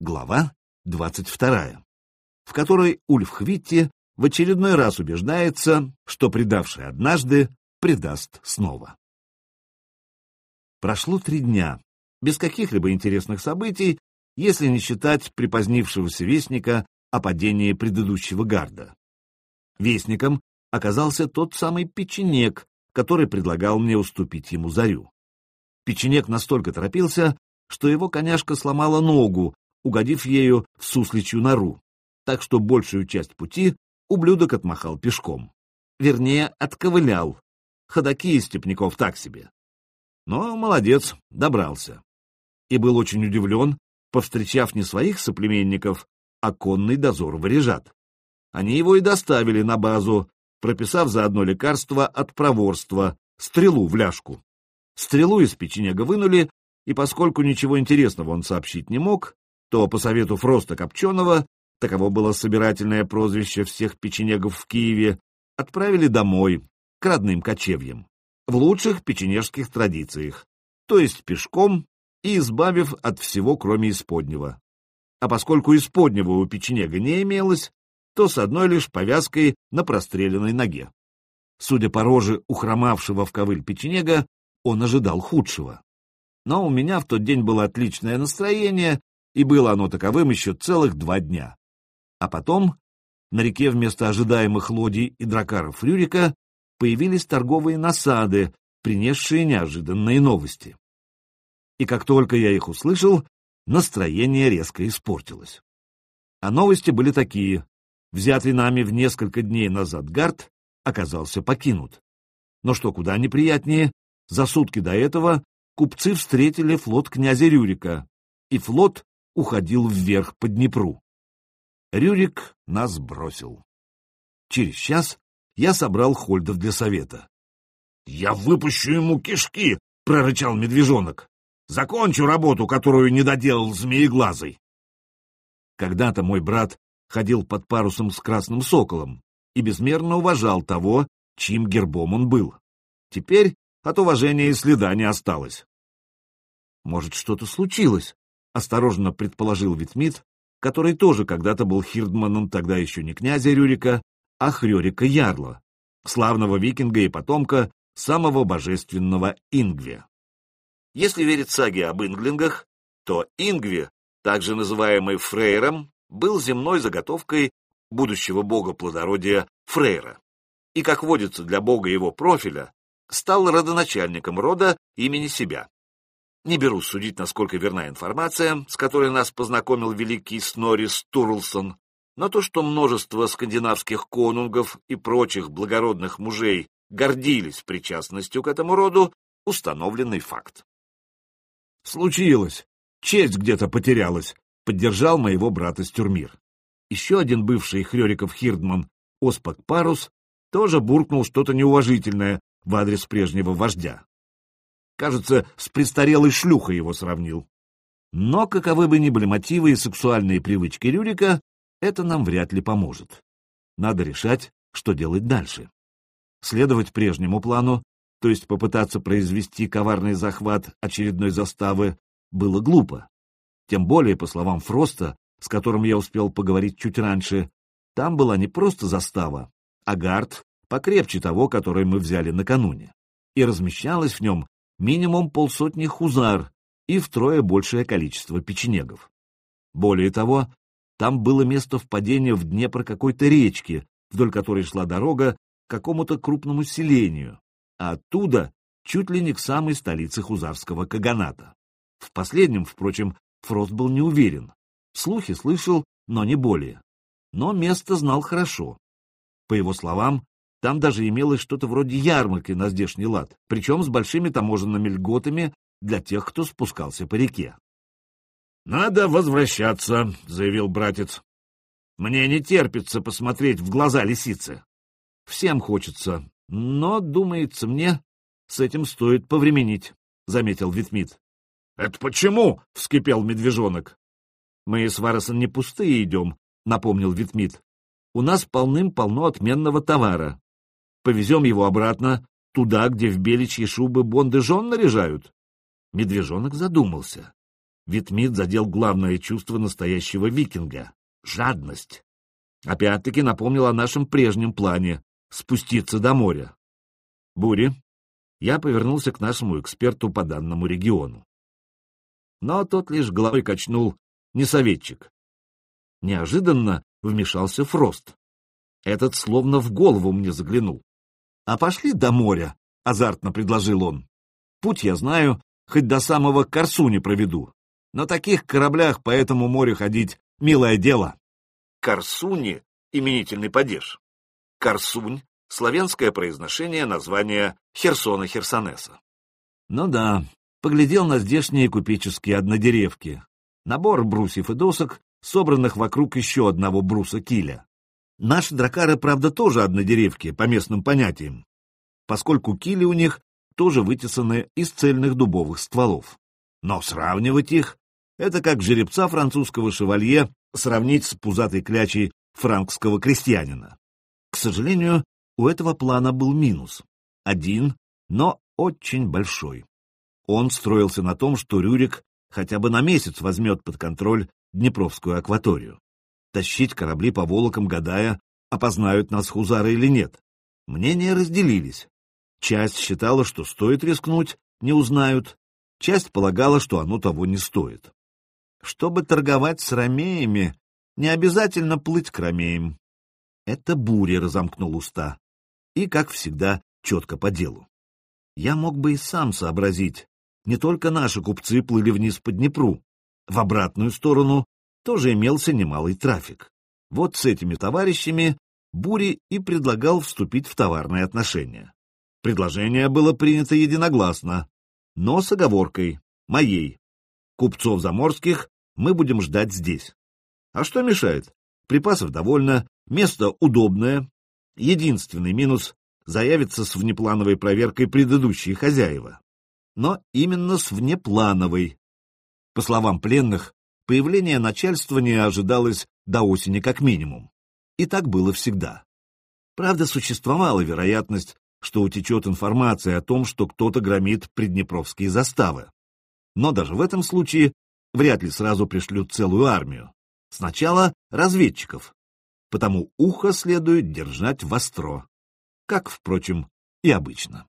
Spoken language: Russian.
Глава 22, в которой Ульф Хвитти в очередной раз убеждается, что предавший однажды предаст снова. Прошло три дня, без каких-либо интересных событий, если не считать припозднившегося вестника о падении предыдущего гарда. Вестником оказался тот самый печенек, который предлагал мне уступить ему зарю. Печенек настолько торопился, что его коняшка сломала ногу, угодив ею в сусличью нору, так что большую часть пути ублюдок отмахал пешком. Вернее, отковылял. Ходаки из степняков так себе. Но молодец, добрался. И был очень удивлен, повстречав не своих соплеменников, а конный дозор варежат. Они его и доставили на базу, прописав заодно лекарство от проворства, стрелу в ляжку. Стрелу из печенега вынули, и поскольку ничего интересного он сообщить не мог, то по совету Фроста Копченого, таково было собирательное прозвище всех печенегов в Киеве, отправили домой, к родным кочевьям, в лучших печенежских традициях, то есть пешком и избавив от всего, кроме исподнего. А поскольку исподнего у печенега не имелось, то с одной лишь повязкой на простреленной ноге. Судя по роже ухромавшего в ковыль печенега, он ожидал худшего. Но у меня в тот день было отличное настроение, и было оно таковым еще целых два дня. А потом на реке вместо ожидаемых лодий и дракаров Рюрика появились торговые насады, принесшие неожиданные новости. И как только я их услышал, настроение резко испортилось. А новости были такие. Взятый нами в несколько дней назад гард оказался покинут. Но что куда неприятнее, за сутки до этого купцы встретили флот князя Рюрика, и флот уходил вверх по Днепру. Рюрик нас бросил. Через час я собрал Хольдов для совета. — Я выпущу ему кишки! — прорычал медвежонок. — Закончу работу, которую не доделал змееглазый. Когда-то мой брат ходил под парусом с красным соколом и безмерно уважал того, чьим гербом он был. Теперь от уважения и следа не осталось. Может, что-то случилось? — осторожно предположил Витмит, который тоже когда-то был хирдманом тогда еще не князя Рюрика, а Хрёрика Ярла, славного викинга и потомка самого божественного Ингве. Если верить саге об инглингах, то Ингве, также называемый Фрейром, был земной заготовкой будущего бога плодородия Фрейра, и, как водится для бога его профиля, стал родоначальником рода имени себя. Не берусь судить, насколько верна информация, с которой нас познакомил великий Снорис Турлсон, но то, что множество скандинавских конунгов и прочих благородных мужей гордились причастностью к этому роду, установленный факт. «Случилось. Честь где-то потерялась», — поддержал моего брата Стюрмир. Еще один бывший Хрёриков Хирдман, Оспак Парус, тоже буркнул что-то неуважительное в адрес прежнего вождя. Кажется, с престарелой шлюхой его сравнил. Но, каковы бы ни были мотивы и сексуальные привычки Рюрика, это нам вряд ли поможет. Надо решать, что делать дальше. Следовать прежнему плану, то есть попытаться произвести коварный захват очередной заставы, было глупо. Тем более, по словам Фроста, с которым я успел поговорить чуть раньше, там была не просто застава, а гард покрепче того, который мы взяли накануне, и размещалась в нем минимум полсотни хузар и втрое большее количество печенегов. Более того, там было место впадения в Днепр какой-то речки, вдоль которой шла дорога к какому-то крупному селению, а оттуда чуть ли не к самой столице хузарского каганата. В последнем, впрочем, Фрост был не уверен. Слухи слышал, но не более. Но место знал хорошо. По его словам, там даже имелось что-то вроде ярмарки на здешний лад, причем с большими таможенными льготами для тех, кто спускался по реке. «Надо возвращаться», — заявил братец. «Мне не терпится посмотреть в глаза лисицы. Всем хочется, но, думается мне, с этим стоит повременить», — заметил Витмит. «Это почему?» — вскипел медвежонок. «Мы с Варосом не пустые идем», — напомнил Витмит. «У нас полным-полно отменного товара. Повезем его обратно, туда, где в беличьи шубы бонды жен наряжают. Медвежонок задумался. Витмит задел главное чувство настоящего викинга — жадность. Опять-таки напомнил о нашем прежнем плане — спуститься до моря. Бури, я повернулся к нашему эксперту по данному региону. Но тот лишь головой качнул, не советчик. Неожиданно вмешался Фрост. Этот словно в голову мне заглянул. «А пошли до моря», — азартно предложил он. «Путь я знаю, хоть до самого Корсуни проведу. На таких кораблях по этому морю ходить — милое дело». Корсуни — именительный падеж. Корсунь — славянское произношение названия Херсона-Херсонеса. Ну да, поглядел на здешние купеческие однодеревки. Набор брусьев и досок, собранных вокруг еще одного бруса киля. Наши дракары, правда, тоже однодеревки, по местным понятиям, поскольку кили у них тоже вытесаны из цельных дубовых стволов. Но сравнивать их — это как жеребца французского шевалье сравнить с пузатой клячей франкского крестьянина. К сожалению, у этого плана был минус. Один, но очень большой. Он строился на том, что Рюрик хотя бы на месяц возьмет под контроль Днепровскую акваторию тащить корабли по волокам, гадая, опознают нас хузары или нет. Мнения разделились. Часть считала, что стоит рискнуть, не узнают. Часть полагала, что оно того не стоит. Чтобы торговать с ромеями, не обязательно плыть к ромеям. Это буря разомкнул уста. И, как всегда, четко по делу. Я мог бы и сам сообразить. Не только наши купцы плыли вниз по Днепру. В обратную сторону тоже имелся немалый трафик. Вот с этими товарищами Бури и предлагал вступить в товарные отношения. Предложение было принято единогласно, но с оговоркой, моей. Купцов заморских мы будем ждать здесь. А что мешает? Припасов довольно, место удобное. Единственный минус — заявится с внеплановой проверкой предыдущие хозяева. Но именно с внеплановой. По словам пленных, Появление не ожидалось до осени как минимум. И так было всегда. Правда, существовала вероятность, что утечет информация о том, что кто-то громит приднепровские заставы. Но даже в этом случае вряд ли сразу пришлют целую армию. Сначала разведчиков. Потому ухо следует держать востро, как, впрочем, и обычно.